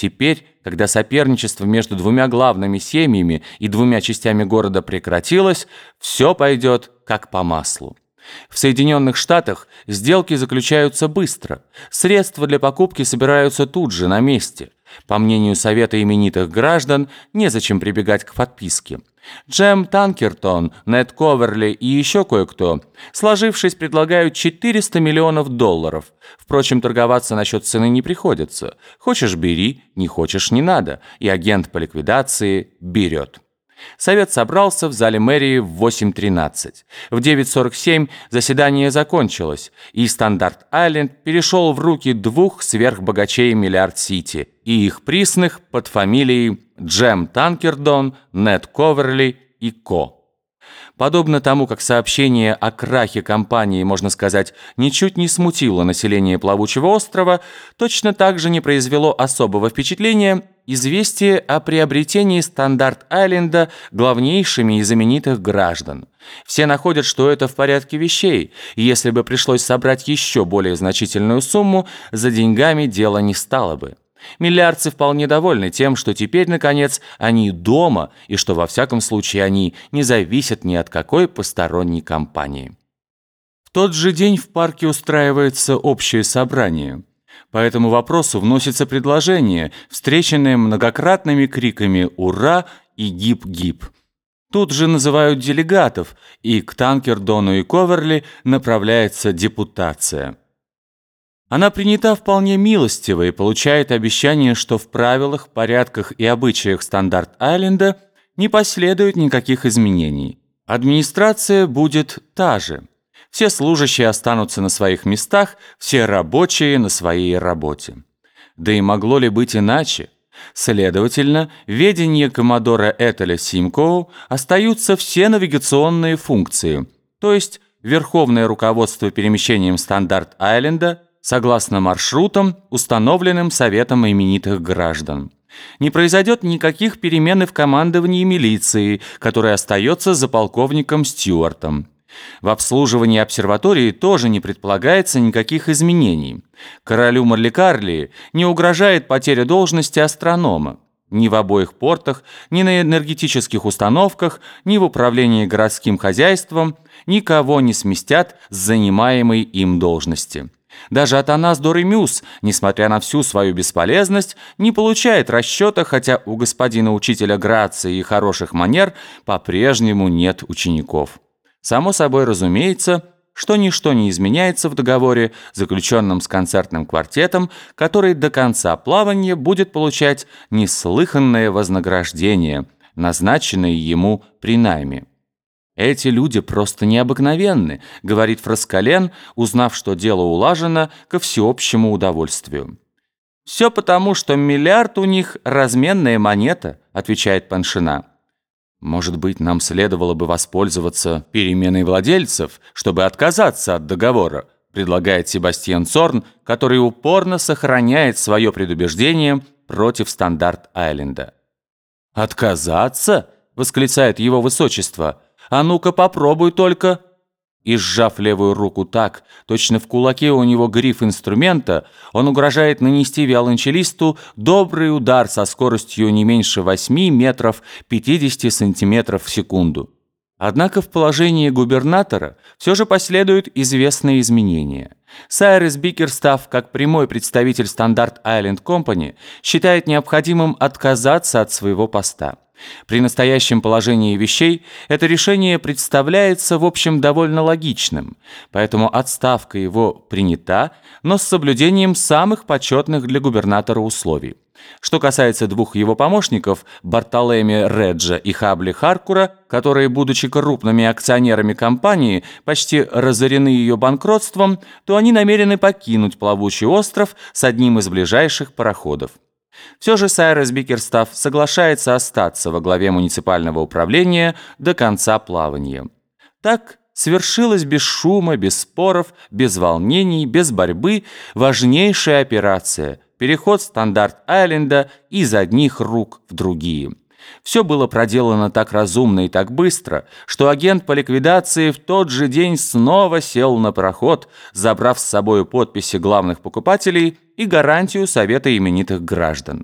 Теперь, когда соперничество между двумя главными семьями и двумя частями города прекратилось, все пойдет как по маслу. В Соединенных Штатах сделки заключаются быстро. Средства для покупки собираются тут же, на месте. По мнению Совета именитых граждан, незачем прибегать к подписке. Джем Танкертон, Нед Коверли и еще кое-кто, сложившись, предлагают 400 миллионов долларов. Впрочем, торговаться насчет цены не приходится. Хочешь – бери, не хочешь – не надо. И агент по ликвидации берет. Совет собрался в зале мэрии в 8.13. В 9.47 заседание закончилось, и Стандарт-Айленд перешел в руки двух сверхбогачей Миллиард-Сити и их присных под фамилией Джем Танкердон, Нед Коверли и Ко. Подобно тому, как сообщение о крахе компании, можно сказать, ничуть не смутило население Плавучего острова, точно так же не произвело особого впечатления известие о приобретении Стандарт-Айленда главнейшими из знаменитых граждан. Все находят, что это в порядке вещей, и если бы пришлось собрать еще более значительную сумму, за деньгами дело не стало бы. Миллиардцы вполне довольны тем, что теперь, наконец, они дома, и что, во всяком случае, они не зависят ни от какой посторонней компании. В тот же день в парке устраивается общее собрание. По этому вопросу вносится предложение, встреченное многократными криками «Ура!» и «Гип-гип!». Тут же называют делегатов, и к Танкердону и Коверли направляется депутация. Она принята вполне милостиво и получает обещание, что в правилах, порядках и обычаях Стандарт-Айленда не последует никаких изменений. Администрация будет та же. Все служащие останутся на своих местах, все рабочие на своей работе. Да и могло ли быть иначе? Следовательно, в ведении коммодора Этеля Симкоу остаются все навигационные функции, то есть верховное руководство перемещением Стандарт-Айленда – согласно маршрутам, установленным Советом именитых граждан. Не произойдет никаких перемен в командовании милиции, которая остается за полковником Стюартом. В обслуживании обсерватории тоже не предполагается никаких изменений. Королю Марликарли не угрожает потеря должности астронома. Ни в обоих портах, ни на энергетических установках, ни в управлении городским хозяйством никого не сместят с занимаемой им должности. Даже Атанас Доремюс, несмотря на всю свою бесполезность, не получает расчета, хотя у господина учителя грации и хороших манер по-прежнему нет учеников. Само собой разумеется, что ничто не изменяется в договоре, заключенном с концертным квартетом, который до конца плавания будет получать неслыханное вознаграждение, назначенное ему при найме. «Эти люди просто необыкновенны», — говорит Фраскален, узнав, что дело улажено ко всеобщему удовольствию. «Все потому, что миллиард у них разменная монета», — отвечает Паншина. «Может быть, нам следовало бы воспользоваться переменой владельцев, чтобы отказаться от договора», предлагает Себастьян Цорн, который упорно сохраняет свое предубеждение против стандарт-айленда. «Отказаться?» — восклицает его высочество — а ну-ка попробуй только!» И сжав левую руку так, точно в кулаке у него гриф инструмента, он угрожает нанести виолончелисту добрый удар со скоростью не меньше 8 метров 50 сантиметров в секунду. Однако в положении губернатора все же последуют известные изменения. Сайрес Бикерстав, как прямой представитель Стандарт Айленд Компани, считает необходимым отказаться от своего поста. При настоящем положении вещей это решение представляется, в общем, довольно логичным, поэтому отставка его принята, но с соблюдением самых почетных для губернатора условий. Что касается двух его помощников, Бартолеми Реджа и Хабли Харкура, которые, будучи крупными акционерами компании, почти разорены ее банкротством, то они намерены покинуть плавучий остров с одним из ближайших пароходов. Все же Сайрес Бикерстав соглашается остаться во главе муниципального управления до конца плавания. Так свершилась без шума, без споров, без волнений, без борьбы важнейшая операция – переход Стандарт-Айленда из одних рук в другие. Все было проделано так разумно и так быстро, что агент по ликвидации в тот же день снова сел на пароход, забрав с собой подписи главных покупателей и гарантию Совета именитых граждан.